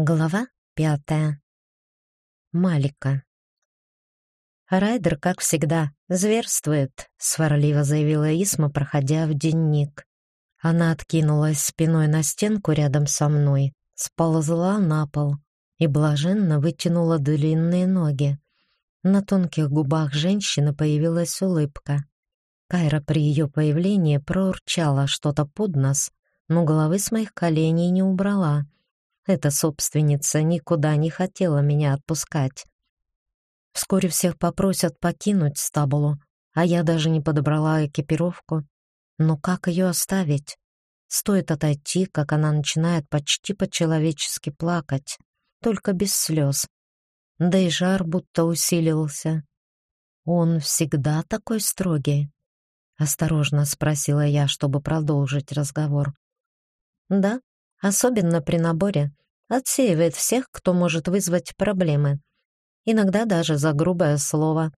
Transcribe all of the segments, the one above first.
Глава пятая. Малика. «Райдер, как всегда, зверствует», — сварливо заявила Исма, проходя в денник. Она откинулась спиной на стенку рядом со мной, сползла на пол и блаженно вытянула длинные ноги. На тонких губах женщины появилась улыбка. Кайра при ее появлении проурчала что-то под нос, но головы с моих коленей не убрала — эта собственница никуда не хотела меня отпускать. Вскоре всех попросят покинуть стабулу, а я даже не подобрала экипировку. Но как ее оставить? Стоит отойти, как она начинает почти по-человечески плакать, только без слез. Да и жар будто усилился. Он всегда такой строгий. Осторожно спросила я, чтобы продолжить разговор. Да, особенно при наборе, отсеивает всех, кто может вызвать проблемы. Иногда даже за грубое слово.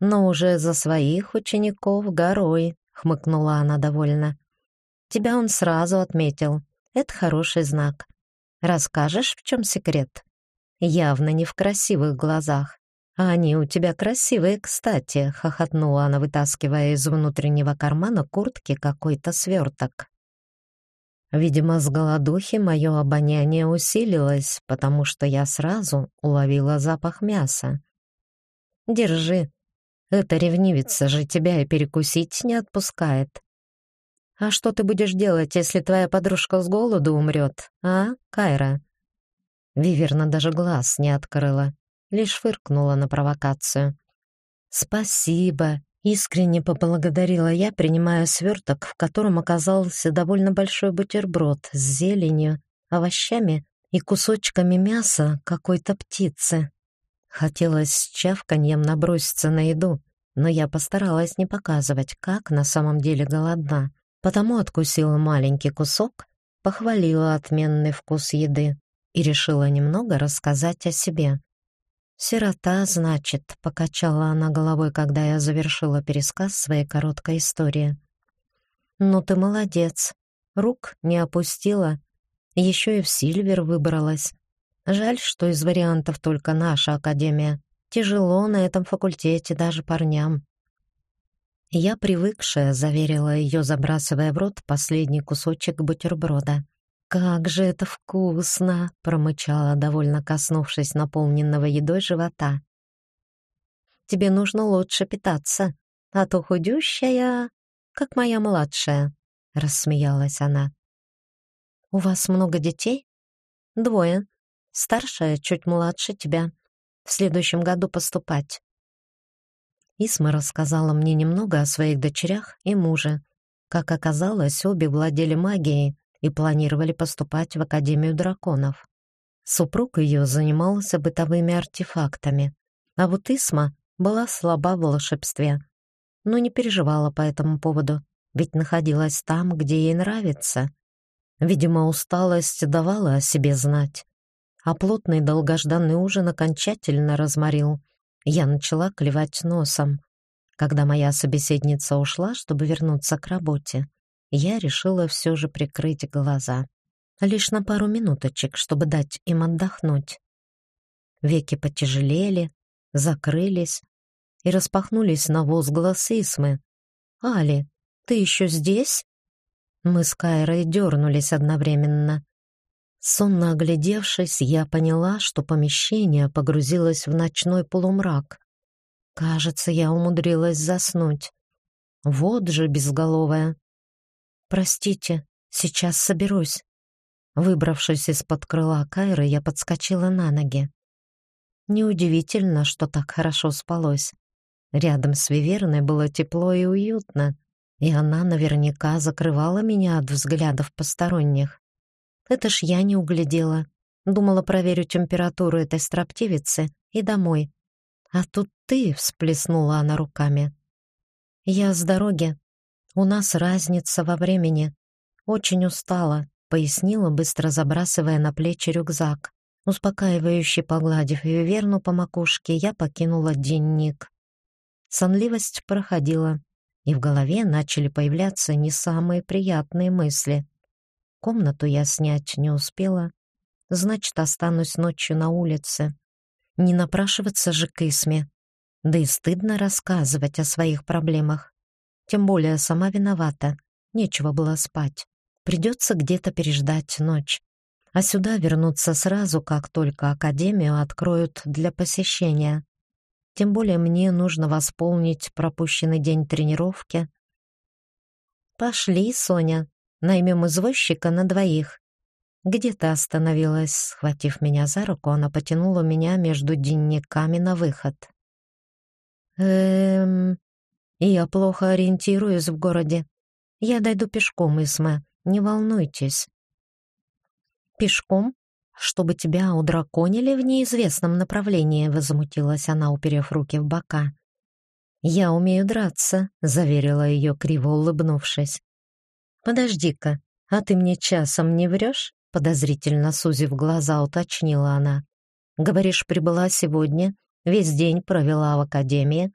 Но уже за своих учеников горой, хмыкнула она довольно. Тебя он сразу отметил. Это хороший знак. Расскажешь, в чем секрет? Явно не в красивых глазах. А они у тебя красивые, кстати, хохотнула она, вытаскивая из внутреннего кармана куртки какой-то сверток. Видимо, с голодухи мое обоняние усилилось, потому что я сразу уловила запах мяса. «Держи. Эта ревнивица же тебя и перекусить не отпускает. А что ты будешь делать, если твоя подружка с голоду умрет, а, Кайра?» Виверна даже глаз не открыла, лишь фыркнула на провокацию. «Спасибо», Искренне поблагодарила я, принимая сверток, в котором оказался довольно большой бутерброд с зеленью, овощами и кусочками мяса какой-то птицы. Хотелось с чавканьем наброситься на еду, но я постаралась не показывать, как на самом деле голодна, потому откусила маленький кусок, похвалила отменный вкус еды и решила немного рассказать о себе. «Сирота, значит», — покачала она головой, когда я завершила пересказ своей короткой истории. «Ну ты молодец. Рук не опустила. Еще и в Сильвер выбралась. Жаль, что из вариантов только наша академия. Тяжело на этом факультете даже парням». Я привыкшая, заверила ее, забрасывая в рот последний кусочек бутерброда. «Как же это вкусно!» — промычала, довольно коснувшись наполненного едой живота. «Тебе нужно лучше питаться, а то худющая, как моя младшая», — рассмеялась она. «У вас много детей?» «Двое. Старшая чуть младше тебя. В следующем году поступать». Исма рассказала мне немного о своих дочерях и муже. Как оказалось, обе владели магией, и планировали поступать в Академию драконов. Супруг ее занимался бытовыми артефактами, а вот Исма была слаба в волшебстве, но не переживала по этому поводу, ведь находилась там, где ей нравится. Видимо, усталость давала о себе знать, а плотный долгожданный ужин окончательно разморил. Я начала клевать носом, когда моя собеседница ушла, чтобы вернуться к работе я решила все же прикрыть глаза. Лишь на пару минуточек, чтобы дать им отдохнуть. Веки потяжелели, закрылись и распахнулись на возглас Исмы. «Али, ты еще здесь?» Мы с Кайрой дернулись одновременно. Сонно оглядевшись, я поняла, что помещение погрузилось в ночной полумрак. Кажется, я умудрилась заснуть. Вот же безголовая. «Простите, сейчас соберусь». Выбравшись из-под крыла Кайры, я подскочила на ноги. Неудивительно, что так хорошо спалось. Рядом с Виверной было тепло и уютно, и она наверняка закрывала меня от взглядов посторонних. Это ж я не углядела. Думала, проверю температуру этой строптивицы и домой. А тут ты, всплеснула она руками. Я с дороги, у нас разница во времени. Очень устала, пояснила, быстро забрасывая на плечи рюкзак. Успокаивающе погладив ее верну по макушке, я покинула денник. Сонливость проходила, и в голове начали появляться не самые приятные мысли. Комнату я снять не успела. значит, останусь ночью на улице. Не напрашиваться же к Исме. Да и стыдно рассказывать о своих проблемах. Тем более сама виновата. Нечего было спать. Придется где-то переждать ночь. А сюда вернуться сразу, как только академию откроют для посещения. Тем более мне нужно восполнить пропущенный день тренировки. Пошли, Соня, наймем извозчика на двоих. Где-то остановилась, схватив меня за руку, она потянула меня между денниками на выход. Эм, я плохо ориентируюсь в городе. Я дойду пешком, Исме, не волнуйтесь. Пешком? Чтобы тебя удраконили в неизвестном направлении, возмутилась она, уперев руки в бока. Я умею драться, заверила ее, криво улыбнувшись. Подожди-ка, а ты мне часом не врешь? подозрительно сузив глаза, уточнила она. Говоришь, прибыла сегодня, весь день провела в академии.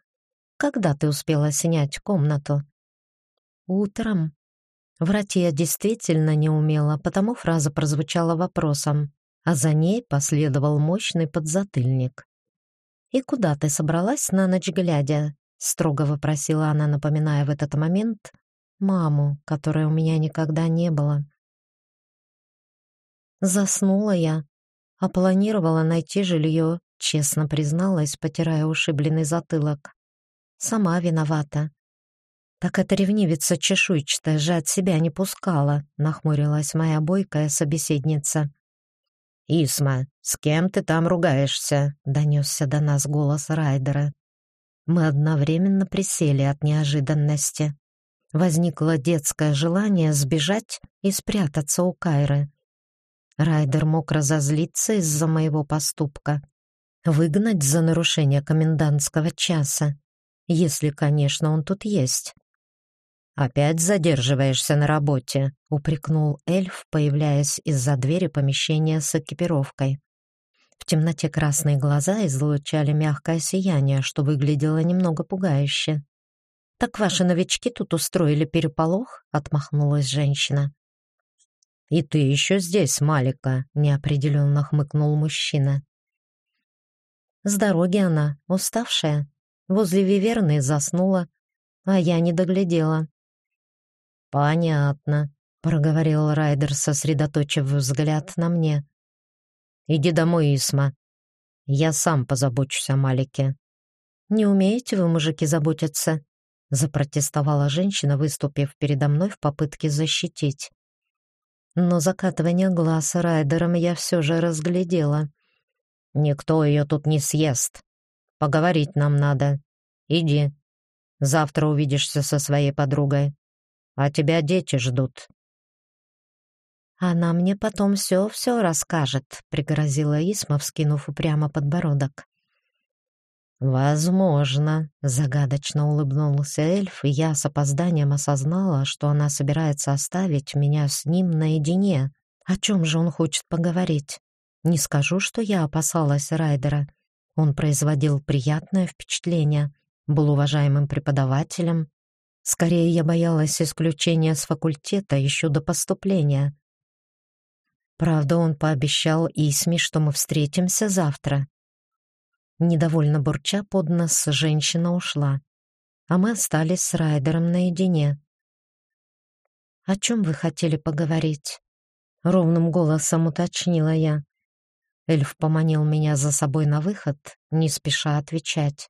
Когда ты успела снять комнату? Утром. Врать я действительно не умела, потому фраза прозвучала вопросом, а за ней последовал мощный подзатыльник. «И куда ты собралась на ночь глядя?» — строго вопросила она, напоминая в этот момент маму, которой у меня никогда не было. Заснула я, а планировала найти жилье, честно призналась, потирая ушибленный затылок. Сама виновата. Так эта ревнивица чешуйчатая же от себя не пускала, нахмурилась моя бойкая собеседница. «Исма, с кем ты там ругаешься?» — донесся до нас голос Райдера. Мы одновременно присели от неожиданности. Возникло детское желание сбежать и спрятаться у Кайры. Райдер мог разозлиться из-за моего поступка, выгнать за нарушение комендантского часа, если, конечно, он тут есть. «Опять задерживаешься на работе», — упрекнул эльф, появляясь из-за двери помещения с экипировкой. В темноте красные глаза излучали мягкое сияние, что выглядело немного пугающе. «Так ваши новички тут устроили переполох?» — отмахнулась женщина. «И ты еще здесь, Малика», — неопределенно хмыкнул мужчина. С дороги она, уставшая, возле Виверны заснула, а я не доглядела. «Понятно», — проговорил Райдер, сосредоточив взгляд на мне. «Иди домой, Исма. Я сам позабочусь о Малике». «Не умеете вы, мужики, заботиться?» — запротестовала женщина, выступив передо мной в попытке защитить но закатывание глаз Райдером я все же разглядела. «Никто ее тут не съест. Поговорить нам надо. Иди. Завтра увидишься со своей подругой. А тебя дети ждут». «Она мне потом все-все расскажет», — пригрозила Исма, вскинув упрямо подбородок. «Возможно», — загадочно улыбнулся эльф, и я с опозданием осознала, что она собирается оставить меня с ним наедине. О чем же он хочет поговорить? Не скажу, что я опасалась Райдера. Он производил приятное впечатление, был уважаемым преподавателем. Скорее, я боялась исключения с факультета еще до поступления. Правда, он пообещал Исме, что мы встретимся завтра, Недовольно бурча под нос, женщина ушла, а мы остались с Райдером наедине. «О чем вы хотели поговорить?» — ровным голосом уточнила я. Эльф поманил меня за собой на выход, не спеша отвечать,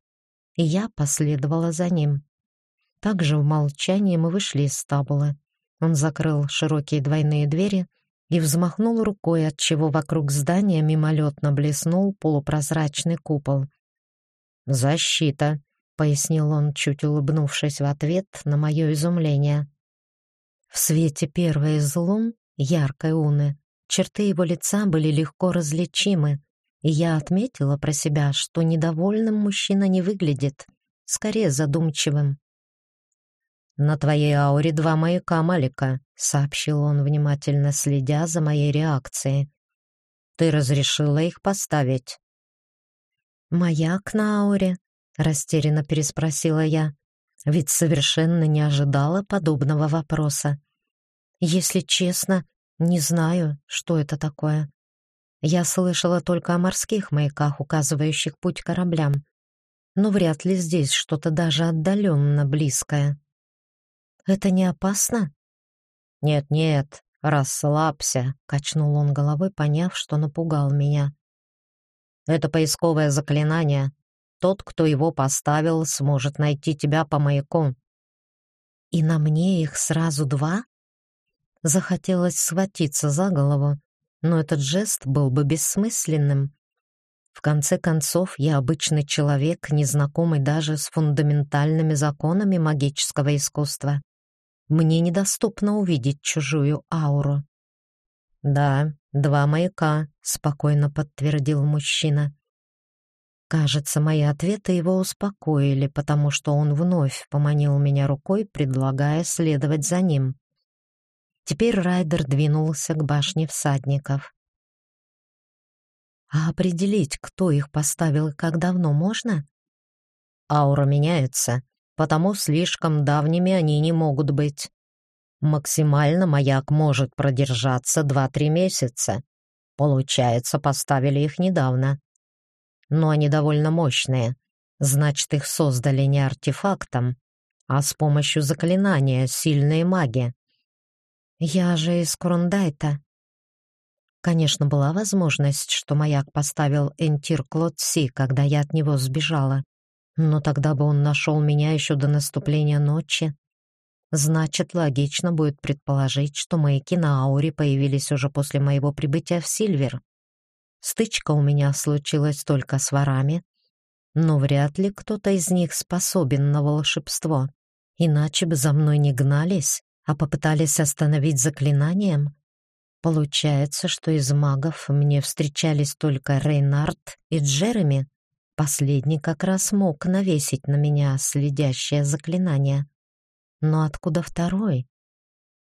и я последовала за ним. Также в молчании мы вышли из стабула. Он закрыл широкие двойные двери и взмахнул рукой, отчего вокруг здания мимолетно блеснул полупрозрачный купол. «Защита», — пояснил он, чуть улыбнувшись в ответ на мое изумление. В свете первой из лун, яркой уны, черты его лица были легко различимы, и я отметила про себя, что недовольным мужчина не выглядит, скорее задумчивым. «На твоей ауре два маяка, Малика», — сообщил он, внимательно следя за моей реакцией. «Ты разрешила их поставить?» «Маяк на ауре?» — растерянно переспросила я, ведь совершенно не ожидала подобного вопроса. «Если честно, не знаю, что это такое». Я слышала только о морских маяках, указывающих путь кораблям, но вряд ли здесь что-то даже отдаленно близкое. Это не опасно? Нет-нет, расслабься, качнул он головой, поняв, что напугал меня. Это поисковое заклинание. Тот, кто его поставил, сможет найти тебя по маяку. И на мне их сразу два? Захотелось схватиться за голову, но этот жест был бы бессмысленным. В конце концов, я обычный человек, незнакомый даже с фундаментальными законами магического искусства. Мне недоступно увидеть чужую ауру. «Да, два маяка», — спокойно подтвердил мужчина. Кажется, мои ответы его успокоили, потому что он вновь поманил меня рукой, предлагая следовать за ним. Теперь Райдер двинулся к башне всадников. А определить, кто их поставил и как давно, можно? Аура меняется, потому слишком давними они не могут быть. Максимально маяк может продержаться 2-3 месяца. Получается, поставили их недавно. Но они довольно мощные. Значит, их создали не артефактом, а с помощью заклинания сильные маги. Я же из Крундайта. Конечно, была возможность, что маяк поставил Энтир Клотси, когда я от него сбежала. Но тогда бы он нашел меня еще до наступления ночи. Значит, логично будет предположить, что маяки на ауре появились уже после моего прибытия в Сильвер. Стычка у меня случилась только с ворами, но вряд ли кто-то из них способен на волшебство. Иначе бы за мной не гнались а попытались остановить заклинанием? Получается, что из магов мне встречались только Рейнард и Джереми. Последний как раз мог навесить на меня следящее заклинание. Но откуда второй?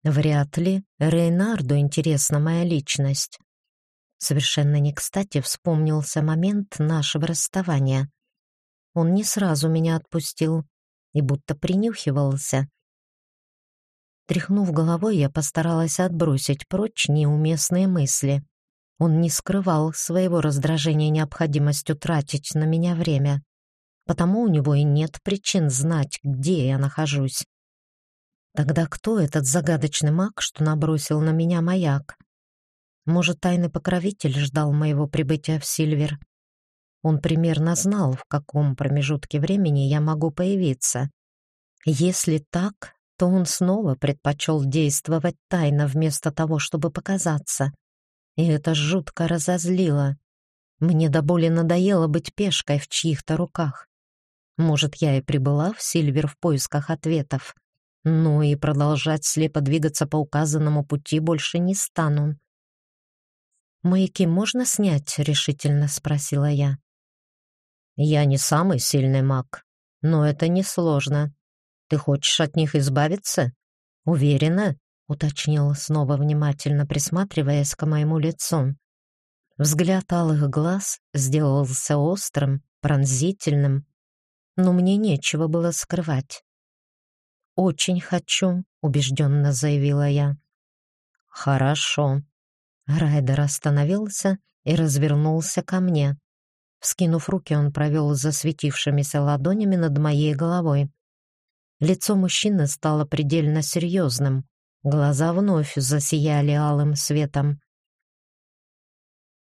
Вряд ли Рейнарду интересна моя личность. Совершенно не кстати вспомнился момент нашего расставания. Он не сразу меня отпустил и будто принюхивался, Тряхнув головой, я постаралась отбросить прочь неуместные мысли. Он не скрывал своего раздражения необходимостью тратить на меня время. Потому у него и нет причин знать, где я нахожусь. Тогда кто этот загадочный маг, что набросил на меня маяк? Может, тайный покровитель ждал моего прибытия в Сильвер? Он примерно знал, в каком промежутке времени я могу появиться. Если так, то он снова предпочел действовать тайно вместо того, чтобы показаться. И это жутко разозлило. Мне до боли надоело быть пешкой в чьих-то руках. Может, я и прибыла в Сильвер в поисках ответов, но и продолжать слепо двигаться по указанному пути больше не стану. «Маяки можно снять?» — решительно спросила я. «Я не самый сильный маг, но это несложно. Ты хочешь от них избавиться? Уверена?» — уточнил снова внимательно присматриваясь к моему лицу. Взгляд алых глаз сделался острым, пронзительным, но мне нечего было скрывать. «Очень хочу», — убежденно заявила я. «Хорошо». Райдер остановился и развернулся ко мне. Вскинув руки, он провел засветившимися ладонями над моей головой. Лицо мужчины стало предельно серьезным, глаза вновь засияли алым светом.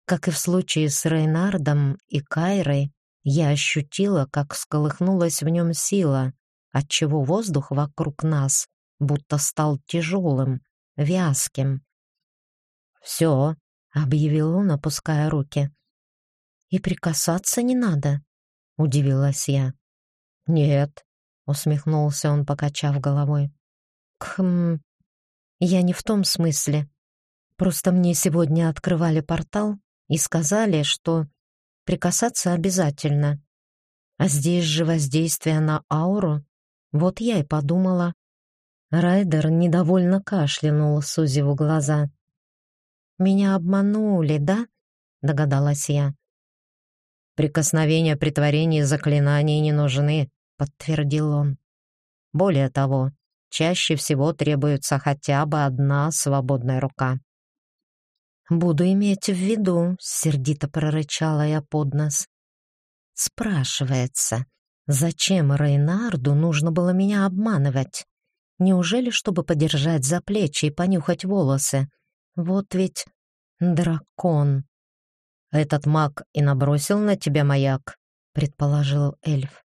Как и в случае с Рейнардом и Кайрой, я ощутила, как всколыхнулась в нем сила, отчего воздух вокруг нас будто стал тяжелым, вязким. «Все», — объявил он, опуская руки. «И прикасаться не надо», — удивилась я. «Нет, усмехнулся он, покачав головой. Хм, я не в том смысле. Просто мне сегодня открывали портал и сказали, что прикасаться обязательно. А здесь же воздействие на ауру. Вот я и подумала. Райдер недовольно кашлянул, сузив глаза. «Меня обманули, да?» — догадалась я. «Прикосновения при творении заклинаний не нужны», подтвердил он. Более того, чаще всего требуется хотя бы одна свободная рука. Буду иметь в виду, сердито прорычала я под нос. Спрашивается, зачем Рейнарду нужно было меня обманывать? Неужели, чтобы подержать за плечи и понюхать волосы? Вот ведь дракон. Этот маг и набросил на тебя маяк, предположил эльф.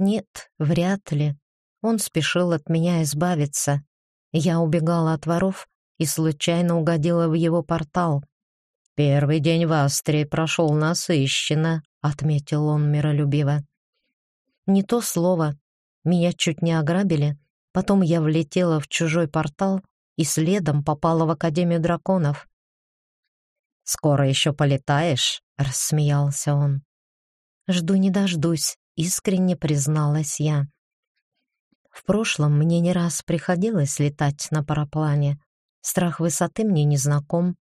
Нет, вряд ли. Он спешил от меня избавиться. Я убегала от воров и случайно угодила в его портал. Первый день в Астрии прошел насыщенно, отметил он миролюбиво. Не то слово. Меня чуть не ограбили. Потом я влетела в чужой портал и следом попала в Академию драконов. «Скоро еще полетаешь?» — рассмеялся он. «Жду не дождусь», — искренне призналась я. В прошлом мне не раз приходилось летать на параплане. Страх высоты мне не знаком,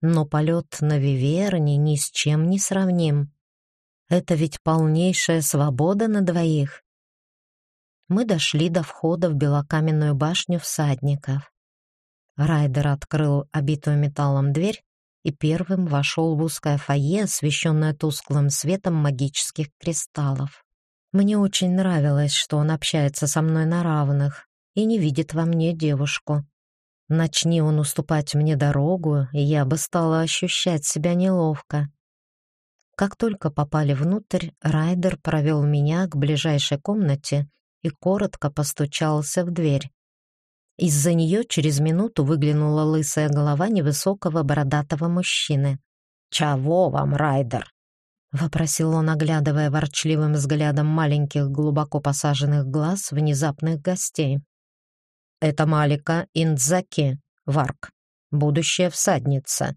но полет на Виверне ни с чем не сравним. Это ведь полнейшая свобода на двоих. Мы дошли до входа в белокаменную башню всадников. Райдер открыл обитую металлом дверь и первым вошел в узкое фойе, освещенное тусклым светом магических кристаллов. Мне очень нравилось, что он общается со мной на равных и не видит во мне девушку. Начни он уступать мне дорогу, и я бы стала ощущать себя неловко. Как только попали внутрь, Райдер провел меня к ближайшей комнате и коротко постучался в дверь. Из-за нее через минуту выглянула лысая голова невысокого бородатого мужчины. «Чего вам, Райдер?» — вопросил он, оглядывая ворчливым взглядом маленьких, глубоко посаженных глаз внезапных гостей. «Это Малика Индзаки, Варк, будущая всадница.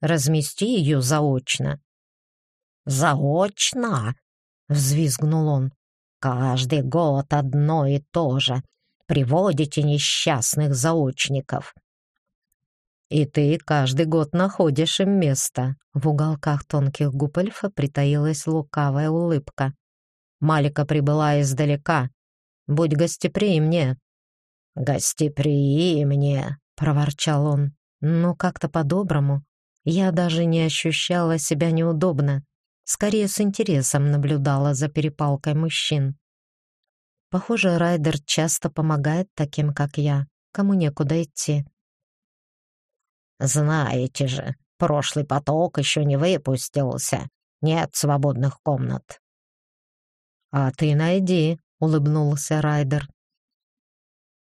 Размести ее заочно». «Заочно?» — взвизгнул он. «Каждый год одно и то же приводите несчастных заочников. И ты каждый год находишь им место. В уголках тонких губ эльфа притаилась лукавая улыбка. Малика прибыла издалека. Будь гостеприимнее. Гостеприимнее, проворчал он. Но как-то по-доброму. Я даже не ощущала себя неудобно. Скорее с интересом наблюдала за перепалкой мужчин. Похоже, Райдер часто помогает таким, как я, кому некуда идти. «Знаете же, прошлый поток еще не выпустился. Нет свободных комнат». «А ты найди», — улыбнулся Райдер.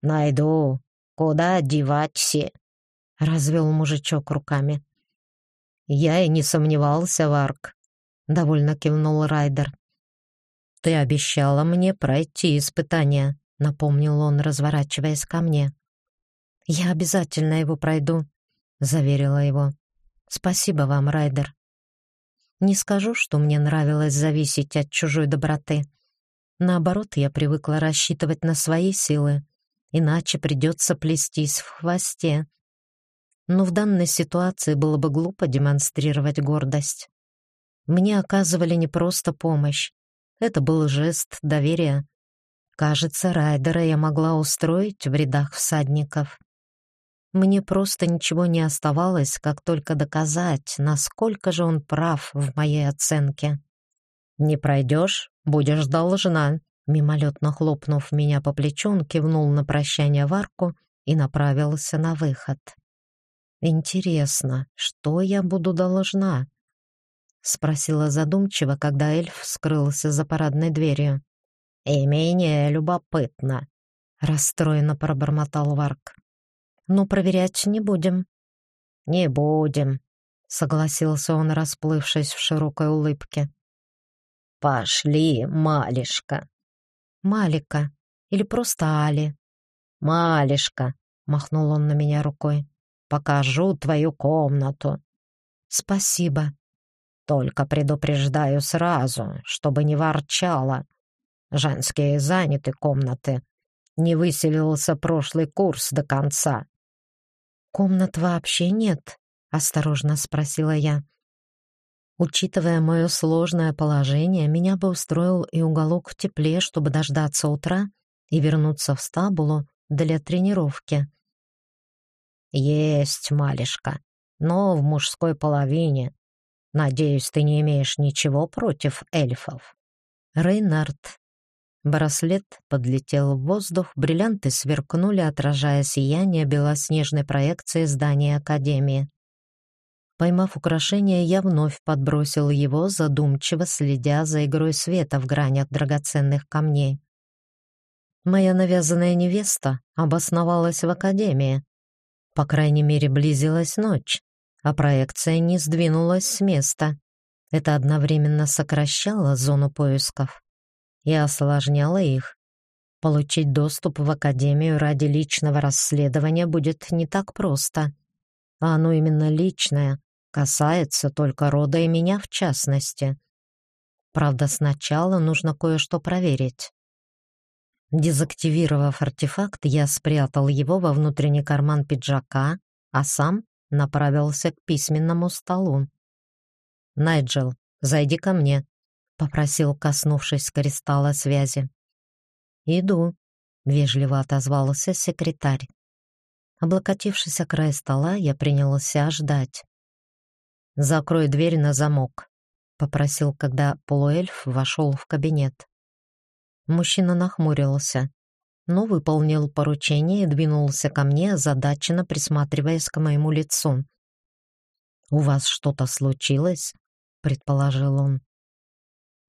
«Найду. Куда деваться?» — развел мужичок руками. «Я и не сомневался, Варк», — довольно кивнул Райдер. «Ты обещала мне пройти испытание», — напомнил он, разворачиваясь ко мне. «Я обязательно его пройду», — заверила его. «Спасибо вам, Райдер». Не скажу, что мне нравилось зависеть от чужой доброты. Наоборот, я привыкла рассчитывать на свои силы, иначе придется плестись в хвосте. Но в данной ситуации было бы глупо демонстрировать гордость. Мне оказывали не просто помощь, это был жест доверия. Кажется, Райдера я могла устроить в рядах всадников. Мне просто ничего не оставалось, как только доказать, насколько же он прав в моей оценке. «Не пройдешь, будешь должна», Мимолетно хлопнув меня по плечу, кивнул на прощание в арку и направился на выход. «Интересно, что я буду должна?» — спросила задумчиво, когда эльф скрылся за парадной дверью. «И менее любопытно», — расстроенно пробормотал Варк. «Ну, проверять не будем». «Не будем», — согласился он, расплывшись в широкой улыбке. «Пошли, Малишка». «Малика. Или просто Али». «Малишка», — махнул он на меня рукой. «Покажу твою комнату». «Спасибо», только предупреждаю сразу, чтобы не ворчала. Женские заняты комнаты. Не выселился прошлый курс до конца. «Комнат вообще нет?» — осторожно спросила я. Учитывая мое сложное положение, меня бы устроил и уголок в тепле, чтобы дождаться утра и вернуться в стабулу для тренировки. «Есть, малышка, но в мужской половине. Надеюсь, ты не имеешь ничего против эльфов. Рейнард. Браслет подлетел в воздух, бриллианты сверкнули, отражая сияние белоснежной проекции здания Академии. Поймав украшение, я вновь подбросил его, задумчиво следя за игрой света в гранях драгоценных камней. Моя навязанная невеста обосновалась в Академии. По крайней мере, близилась ночь, а проекция не сдвинулась с места. Это одновременно сокращало зону поисков и осложняло их. Получить доступ в Академию ради личного расследования будет не так просто. А оно именно личное, касается только рода и меня в частности. Правда, сначала нужно кое-что проверить. Дезактивировав артефакт, я спрятал его во внутренний карман пиджака, а сам направился к письменному столу. «Найджел, зайди ко мне», — попросил, коснувшись кристалла связи. «Иду», — вежливо отозвался секретарь. Облокотившись о край стола, я принялся ждать. «Закрой дверь на замок», — попросил, когда полуэльф вошел в кабинет. Мужчина нахмурился, но выполнил поручение и двинулся ко мне, озадаченно присматриваясь к моему лицу. «У вас что-то случилось?» — предположил он.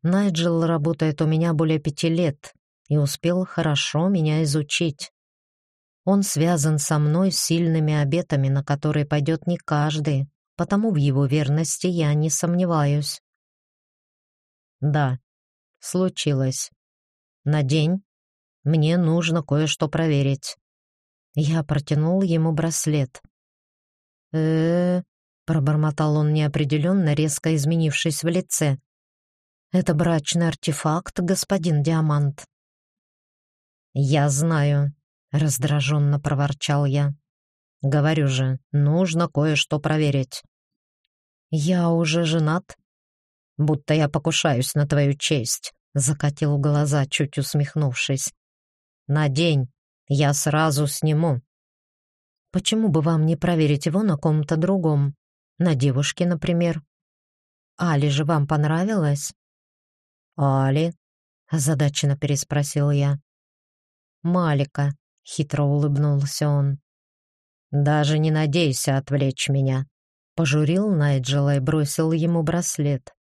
«Найджел работает у меня более пяти лет и успел хорошо меня изучить. Он связан со мной сильными обетами, на которые пойдет не каждый, потому в его верности я не сомневаюсь». «Да, случилось. На день мне нужно кое-что проверить». Я протянул ему браслет. э, -э Пробормотал он неопределенно, резко изменившись в лице. «Это брачный артефакт, господин Диамант». «Я знаю», — раздраженно проворчал я. «Говорю же, нужно кое-что проверить». «Я уже женат?» «Будто я покушаюсь на твою честь», — закатил глаза, чуть усмехнувшись. «На день я сразу сниму». «Почему бы вам не проверить его на ком-то другом?» На девушке, например. Али же вам понравилась? Али? озадаченно переспросил я. Малика, хитро улыбнулся он. Даже не надейся отвлечь меня, пожурил Найджела и бросил ему браслет.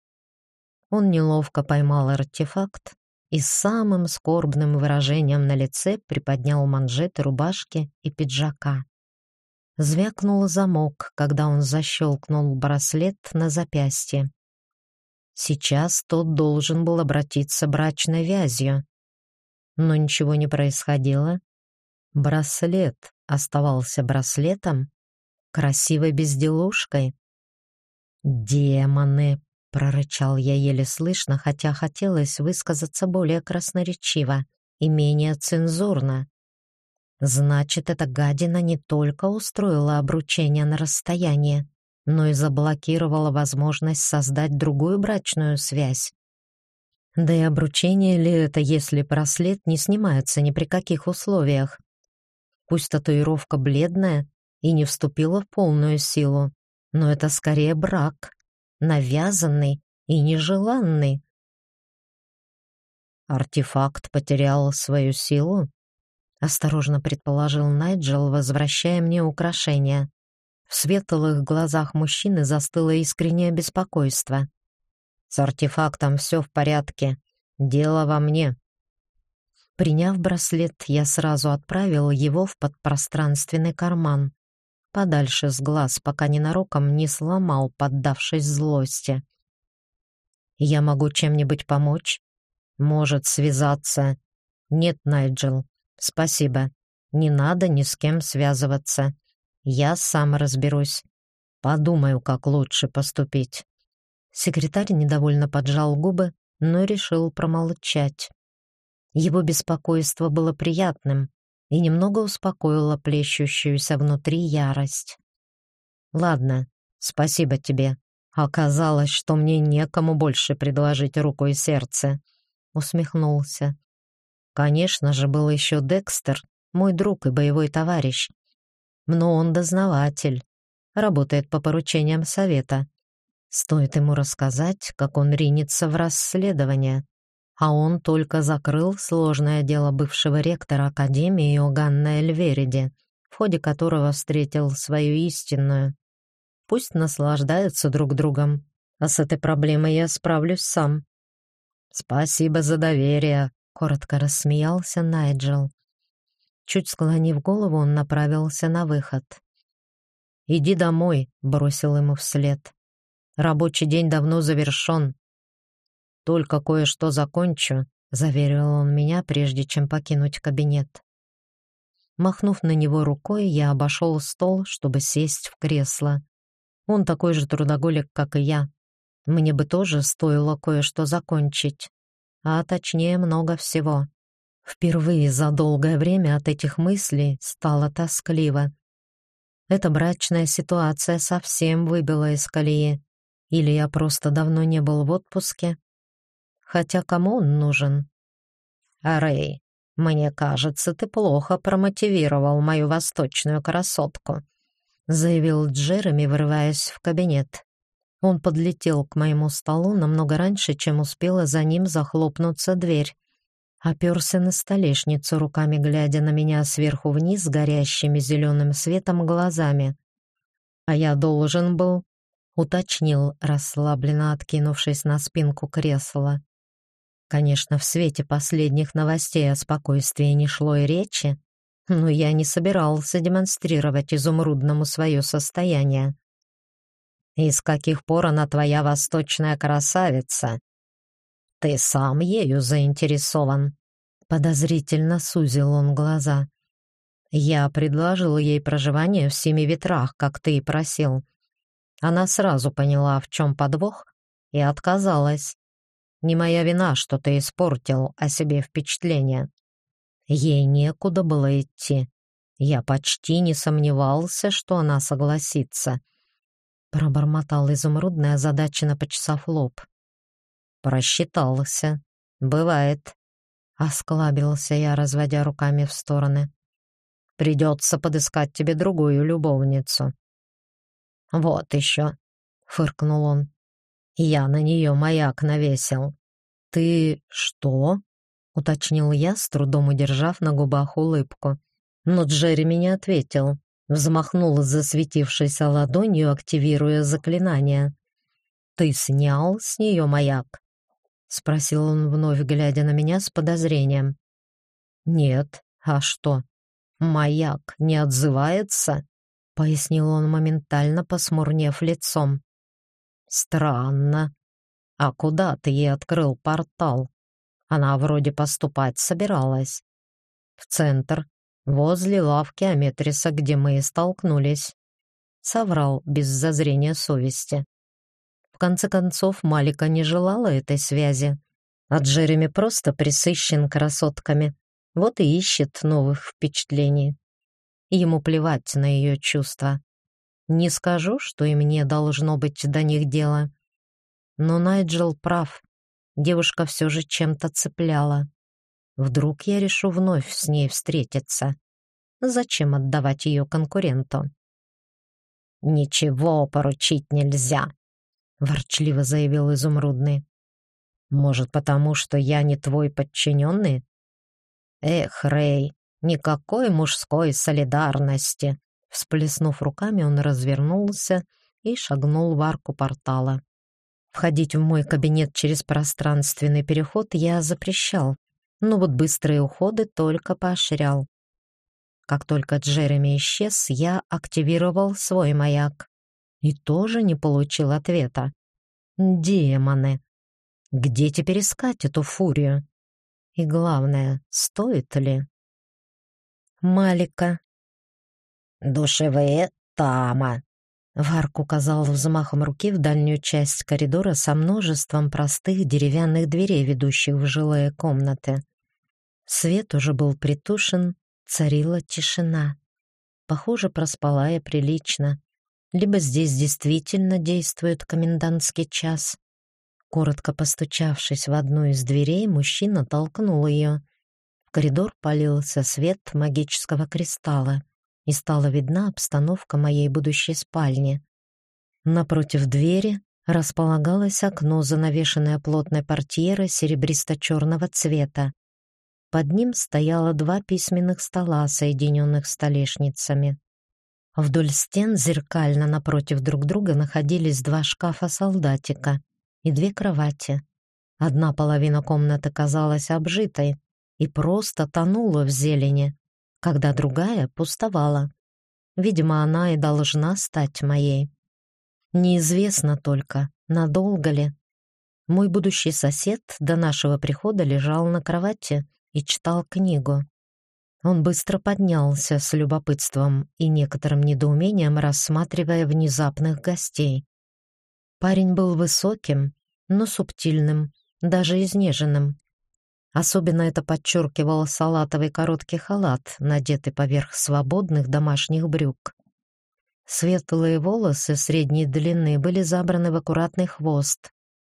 Он неловко поймал артефакт и с самым скорбным выражением на лице приподнял манжеты рубашки и пиджака. Звякнул замок, когда он защелкнул браслет на запястье. Сейчас тот должен был обратиться брачной вязью. Но ничего не происходило. Браслет оставался браслетом, красивой безделушкой. «Демоны!» — прорычал я еле слышно, хотя хотелось высказаться более красноречиво и менее цензурно. Значит, эта гадина не только устроила обручение на расстоянии, но и заблокировала возможность создать другую брачную связь. Да и обручение ли это, если браслет не снимается ни при каких условиях? Пусть татуировка бледная и не вступила в полную силу, но это скорее брак, навязанный и нежеланный. Артефакт потерял свою силу? осторожно предположил Найджел, возвращая мне украшение. В светлых глазах мужчины застыло искреннее беспокойство. С артефактом все в порядке. Дело во мне. Приняв браслет, я сразу отправил его в подпространственный карман, подальше с глаз, пока ненароком не сломал, поддавшись злости. Я могу чем-нибудь помочь? Может, связаться? Нет, Найджел, «Спасибо. Не надо ни с кем связываться. Я сам разберусь. Подумаю, как лучше поступить». Секретарь недовольно поджал губы, но решил промолчать. Его беспокойство было приятным и немного успокоило плещущуюся внутри ярость. «Ладно, спасибо тебе. Оказалось, что мне некому больше предложить руку и сердце», — усмехнулся. Конечно же, был еще Декстер, мой друг и боевой товарищ. Но он дознаватель. работает по поручениям совета. Стоит ему рассказать, как он ринется в расследование. А он только закрыл сложное дело бывшего ректора Академии Иоганна Эльвериди, в ходе которого встретил свою истинную. Пусть наслаждаются друг другом, а с этой проблемой я справлюсь сам. «Спасибо за доверие», — коротко рассмеялся Найджел. Чуть склонив голову, он направился на выход. «Иди домой», — бросил ему вслед. «Рабочий день давно завершен. Только кое-что закончу», — заверил он меня, прежде чем покинуть кабинет. Махнув на него рукой, я обошел стол, чтобы сесть в кресло. Он такой же трудоголик, как и я. Мне бы тоже стоило кое-что закончить, а точнее много всего. Впервые за долгое время от этих мыслей стало тоскливо. Эта брачная ситуация совсем выбила из колеи. Или я просто давно не был в отпуске. Хотя кому он нужен? Рэй, мне кажется, ты плохо промотивировал мою восточную красотку, заявил Джереми, врываясь в кабинет. Он подлетел к моему столу намного раньше, чем успела за ним захлопнуться дверь оперся на столешницу, руками глядя на меня сверху вниз горящими зеленым светом глазами. «А я должен был», — уточнил, расслабленно откинувшись на спинку кресла. Конечно, в свете последних новостей о спокойствии не шло и речи, но я не собирался демонстрировать изумрудному свое состояние. «И с каких пор она твоя восточная красавица?» Ты сам ею заинтересован. Подозрительно сузил он глаза. Я предложил ей проживание в семи ветрах, как ты и просил. Она сразу поняла, в чем подвох, и отказалась. Не моя вина, что ты испортил о себе впечатление. Ей некуда было идти. Я почти не сомневался, что она согласится. Пробормотал изумрудный, озадаченно почесав лоб. Просчитался. Бывает. Осклабился я, разводя руками в стороны. Придется подыскать тебе другую любовницу. Вот еще, фыркнул он. Я на нее маяк навесил. Ты что? уточнил я, с трудом удержав на губах улыбку. Но Джереми не ответил. Взмахнул засветившейся ладонью, активируя заклинание. «Ты снял с нее маяк?» — спросил он вновь, глядя на меня с подозрением. «Нет, а что? Маяк не отзывается?» — пояснил он, моментально посмурнев лицом. «Странно. А куда ты ей открыл портал? Она вроде поступать собиралась. В центр, возле лавки Аметриса, где мы и столкнулись». Соврал без зазрения совести конце концов, Малика не желала этой связи, а Джереми просто присыщен красотками, вот и ищет новых впечатлений. Ему плевать на ее чувства. Не скажу, что и мне должно быть до них дело. Но Найджел прав. Девушка все же чем-то цепляла. Вдруг я решу вновь с ней встретиться. Зачем отдавать ее конкуренту? «Ничего поручить нельзя», ворчливо заявил изумрудный. Может, потому что я не твой подчиненный? Эх, Рэй, никакой мужской солидарности. Всплеснув руками, он развернулся и шагнул в арку портала. Входить в мой кабинет через пространственный переход я запрещал, но вот быстрые уходы только поощрял. Как только Джереми исчез, я активировал свой маяк и тоже не получил ответа. Демоны! Где теперь искать эту фурию? И главное, стоит ли? Малика. «Душевые тама!» Варк указал взмахом руки в дальнюю часть коридора со множеством простых деревянных дверей, ведущих в жилые комнаты. Свет уже был притушен, царила тишина. Похоже, проспала я прилично либо здесь действительно действует комендантский час. Коротко постучавшись в одну из дверей, мужчина толкнул ее. В коридор полился свет магического кристалла, и стала видна обстановка моей будущей спальни. Напротив двери располагалось окно, занавешенное плотной портьерой серебристо-черного цвета. Под ним стояло два письменных стола, соединенных столешницами. Вдоль стен зеркально напротив друг друга находились два шкафа-солдатика и две кровати. Одна половина комнаты казалась обжитой и просто тонула в зелени, когда другая пустовала. Видимо, она и должна стать моей. Неизвестно только, надолго ли. Мой будущий сосед до нашего прихода лежал на кровати и читал книгу. Он быстро поднялся с любопытством и некоторым недоумением рассматривая внезапных гостей. Парень был высоким, но субтильным, даже изнеженным. Особенно это подчеркивал салатовый короткий халат, надетый поверх свободных домашних брюк. Светлые волосы средней длины были забраны в аккуратный хвост.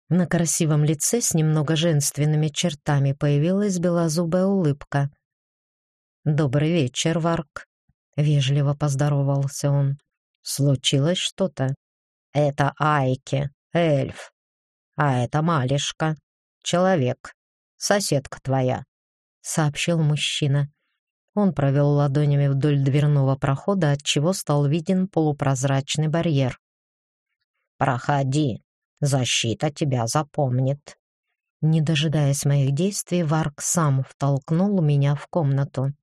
На красивом лице с немного женственными чертами появилась белозубая улыбка. «Добрый вечер, Варк», — вежливо поздоровался он. «Случилось что-то?» «Это Айки, эльф, а это Малишка, человек, соседка твоя», — сообщил мужчина. Он провел ладонями вдоль дверного прохода, отчего стал виден полупрозрачный барьер. «Проходи, защита тебя запомнит». Не дожидаясь моих действий, Варк сам втолкнул меня в комнату.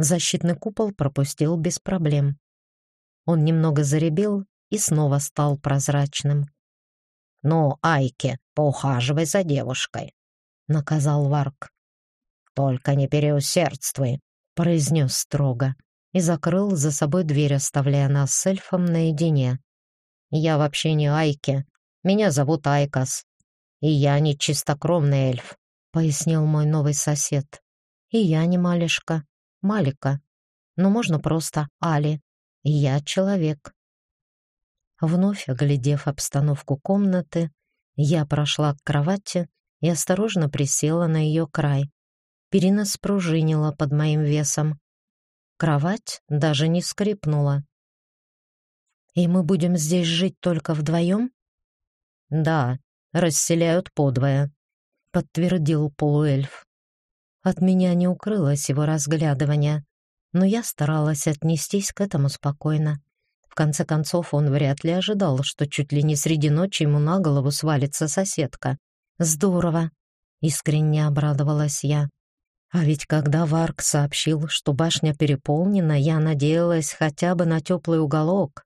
Защитный купол пропустил без проблем. Он немного заребел и снова стал прозрачным. «Ну, Айке, поухаживай за девушкой», — наказал Варк. «Только не переусердствуй», — произнес строго и закрыл за собой дверь, оставляя нас с эльфом наедине. «Я вообще не Айке. Меня зовут Айкас. И я не чистокровный эльф», — пояснил мой новый сосед. «И я не малышка, Малика. Но можно просто Али. Я человек». Вновь оглядев обстановку комнаты, я прошла к кровати и осторожно присела на ее край. Перина спружинила под моим весом. Кровать даже не скрипнула. «И мы будем здесь жить только вдвоем?» «Да, расселяют подвое», — подтвердил полуэльф. От меня не укрылось его разглядывание, но я старалась отнестись к этому спокойно конце концов, он вряд ли ожидал, что чуть ли не среди ночи ему на голову свалится соседка. «Здорово!» — искренне обрадовалась я. А ведь когда Варк сообщил, что башня переполнена, я надеялась хотя бы на теплый уголок.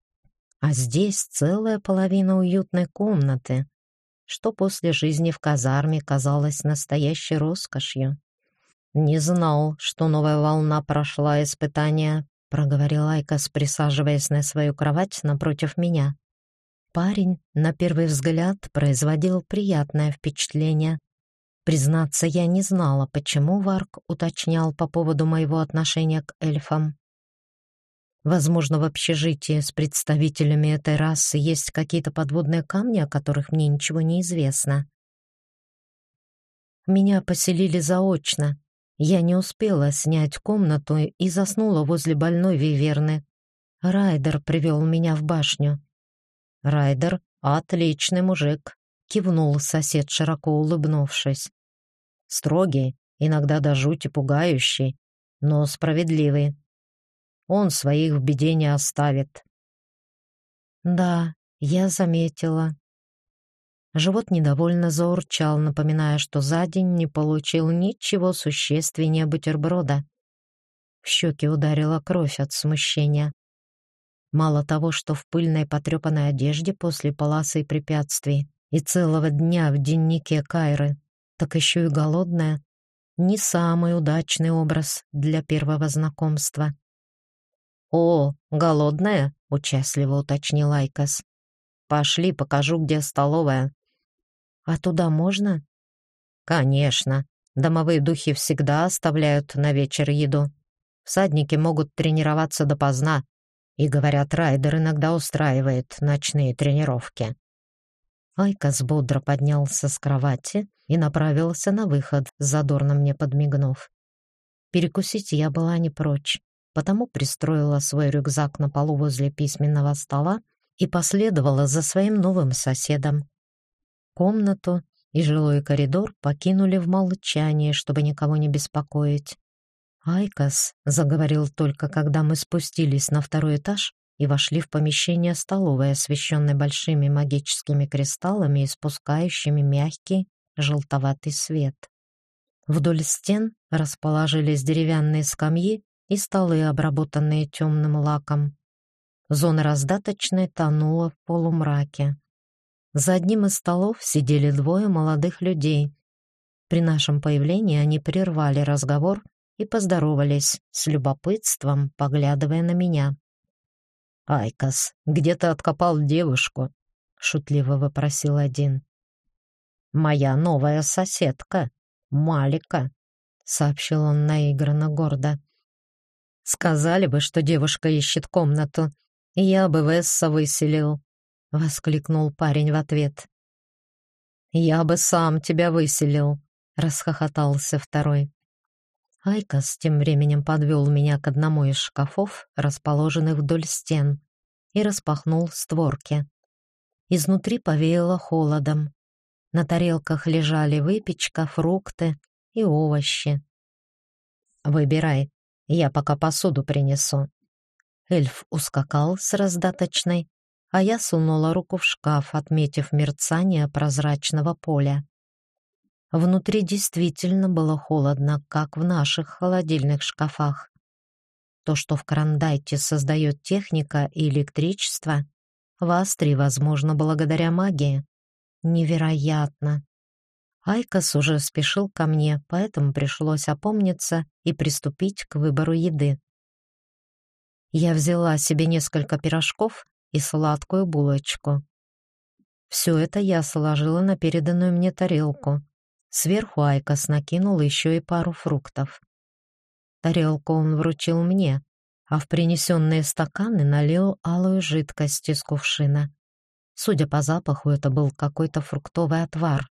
А здесь целая половина уютной комнаты, что после жизни в казарме казалось настоящей роскошью. Не знал, что новая волна прошла испытания проговорил Айкос, присаживаясь на свою кровать напротив меня. Парень, на первый взгляд, производил приятное впечатление. Признаться, я не знала, почему Варк уточнял по поводу моего отношения к эльфам. Возможно, в общежитии с представителями этой расы есть какие-то подводные камни, о которых мне ничего не известно. Меня поселили заочно, я не успела снять комнату и заснула возле больной Виверны. Райдер привел меня в башню. Райдер — отличный мужик, кивнул сосед, широко улыбнувшись. Строгий, иногда до жути пугающий, но справедливый. Он своих в беде не оставит. Да, я заметила. Живот недовольно заурчал, напоминая, что за день не получил ничего существеннее бутерброда. В щеки ударила кровь от смущения. Мало того, что в пыльной потрепанной одежде после полосы препятствий и целого дня в деннике Кайры, так еще и голодная. Не самый удачный образ для первого знакомства. «О, голодная?» — участливо уточнил Айкос. «Пошли, покажу, где столовая». А туда можно? Конечно. Домовые духи всегда оставляют на вечер еду. Всадники могут тренироваться допоздна. И, говорят, райдер иногда устраивает ночные тренировки. Айкос бодро поднялся с кровати и направился на выход, задорно мне подмигнув. Перекусить я была не прочь. потому пристроила свой рюкзак на полу возле письменного стола и последовала за своим новым соседом. Комнату и жилой коридор покинули в молчании, чтобы никого не беспокоить. Айкос заговорил только, когда мы спустились на второй этаж и вошли в помещение столовой, освещенное большими магическими кристаллами, испускающими мягкий желтоватый свет. Вдоль стен расположились деревянные скамьи и столы, обработанные темным лаком. Зона раздаточной тонула в полумраке. За одним из столов сидели двое молодых людей. При нашем появлении они прервали разговор и поздоровались с любопытством, поглядывая на меня. «Айкос, где ты откопал девушку?» — шутливо вопросил один. «Моя новая соседка, Малика», — сообщил он наигранно гордо. «Сказали бы, что девушка ищет комнату, я бы Весса выселил», — воскликнул парень в ответ. «Я бы сам тебя выселил», — расхохотался второй. Айкос тем временем подвел меня к одному из шкафов, расположенных вдоль стен, и распахнул створки. Изнутри повеяло холодом. На тарелках лежали выпечка, фрукты и овощи. «Выбирай, я пока посуду принесу». Эльф ускакал с раздаточной, а я сунула руку в шкаф, отметив мерцание прозрачного поля. Внутри действительно было холодно, как в наших холодильных шкафах. То, что в Карандайте создает техника и электричество, в Астре возможно благодаря магии. Невероятно. Айкос уже спешил ко мне, поэтому пришлось опомниться и приступить к выбору еды. Я взяла себе несколько пирожков и сладкую булочку. Все это я сложила на переданную мне тарелку. Сверху Айкос накинул еще и пару фруктов. Тарелку он вручил мне, а в принесенные стаканы налил алую жидкость из кувшина. Судя по запаху, это был какой-то фруктовый отвар.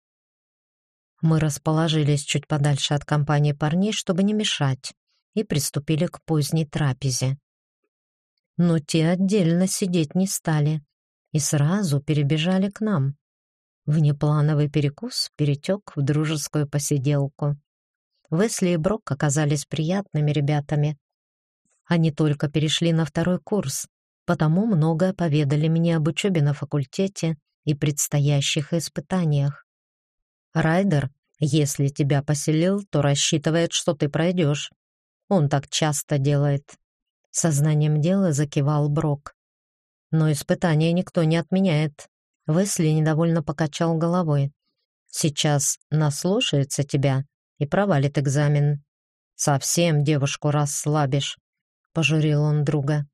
Мы расположились чуть подальше от компании парней, чтобы не мешать, и приступили к поздней трапезе. Но те отдельно сидеть не стали и сразу перебежали к нам. Внеплановый перекус перетек в дружескую посиделку. Весли и Брок оказались приятными ребятами. Они только перешли на второй курс, потому многое поведали мне об учебе на факультете и предстоящих испытаниях. Райдер, если тебя поселил, то рассчитывает, что ты пройдешь. Он так часто делает. Сознанием дела закивал Брок. Но испытания никто не отменяет. Весли недовольно покачал головой. «Сейчас наслушается тебя и провалит экзамен. Совсем девушку расслабишь», — пожурил он друга.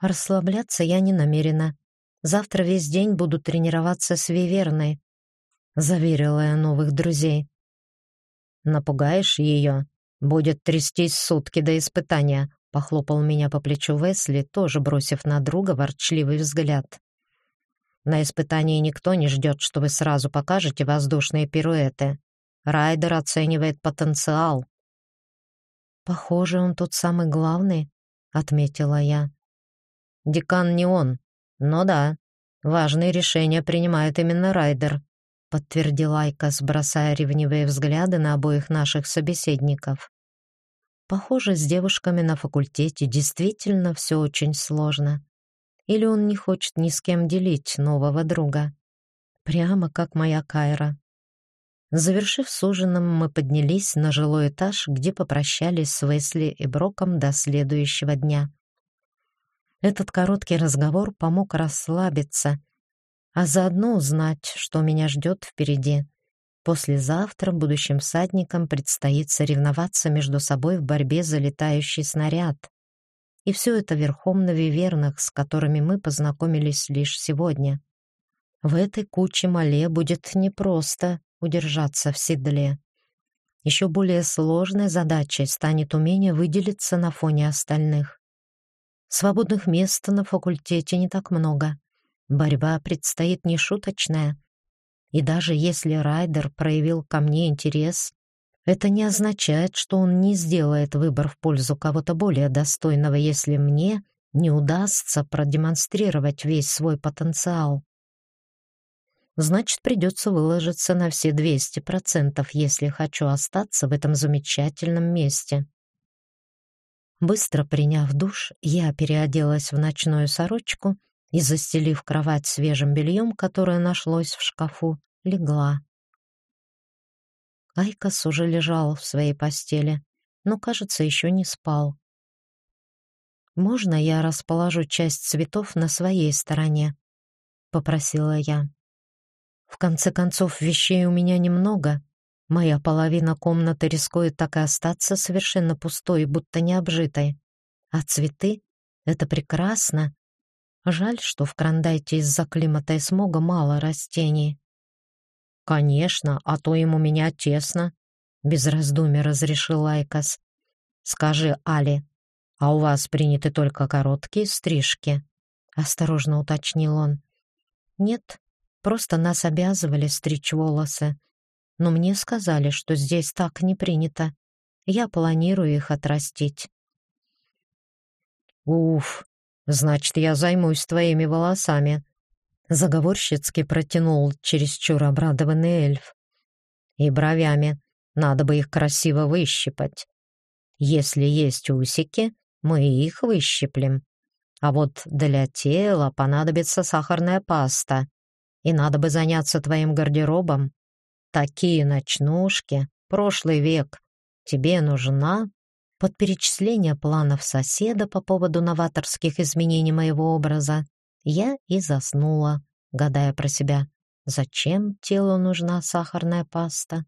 «Расслабляться я не намерена. Завтра весь день буду тренироваться с Виверной», — заверила я новых друзей. «Напугаешь ее? Будет трястись сутки до испытания», — похлопал меня по плечу Весли, тоже бросив на друга ворчливый взгляд. На испытании никто не ждет, что вы сразу покажете воздушные пируэты. Райдер оценивает потенциал. «Похоже, он тут самый главный», — отметила я. «Декан не он, но да, важные решения принимает именно Райдер», — подтвердил Айкос, бросая ревнивые взгляды на обоих наших собеседников. «Похоже, с девушками на факультете действительно все очень сложно. Или он не хочет ни с кем делить нового друга? Прямо как моя Кайра. Завершив с ужином, мы поднялись на жилой этаж, где попрощались с Весли и Броком до следующего дня. Этот короткий разговор помог расслабиться, а заодно узнать, что меня ждет впереди. Послезавтра будущим всадникам предстоит соревноваться между собой в борьбе за летающий снаряд. И все это верхом на вивернах, с которыми мы познакомились лишь сегодня. В этой куче мале будет непросто удержаться в седле. Еще более сложной задачей станет умение выделиться на фоне остальных. Свободных мест на факультете не так много. Борьба предстоит нешуточная. И даже если Райдер проявил ко мне интерес, Это не означает, что он не сделает выбор в пользу кого-то более достойного, если мне не удастся продемонстрировать весь свой потенциал. Значит, придется выложиться на все 200%, если хочу остаться в этом замечательном месте. Быстро приняв душ, я переоделась в ночную сорочку и, застелив кровать свежим бельем, которое нашлось в шкафу, легла. Айкос уже лежал в своей постели, но, кажется, еще не спал. «Можно я расположу часть цветов на своей стороне?» — попросила я. «В конце концов, вещей у меня немного. Моя половина комнаты рискует так и остаться совершенно пустой, будто необжитой. А цветы — это прекрасно. Жаль, что в Крандайте из-за климата и смога мало растений. «Конечно, а то у меня тесно», — без раздумий разрешил Айкос. «Скажи, Али, а у вас приняты только короткие стрижки?» — осторожно уточнил он. «Нет, просто нас обязывали стричь волосы. Но мне сказали, что здесь так не принято. Я планирую их отрастить». «Уф, значит, я займусь твоими волосами», Заговорщицки протянул чересчур обрадованный эльф. И бровями. Надо бы их красиво выщипать. Если есть усики, мы их выщиплем. А вот для тела понадобится сахарная паста. И надо бы заняться твоим гардеробом. Такие ночнушки, прошлый век. Тебе нужна? Под перечисление планов соседа по поводу новаторских изменений моего образа я и заснула, гадая про себя, зачем телу нужна сахарная паста.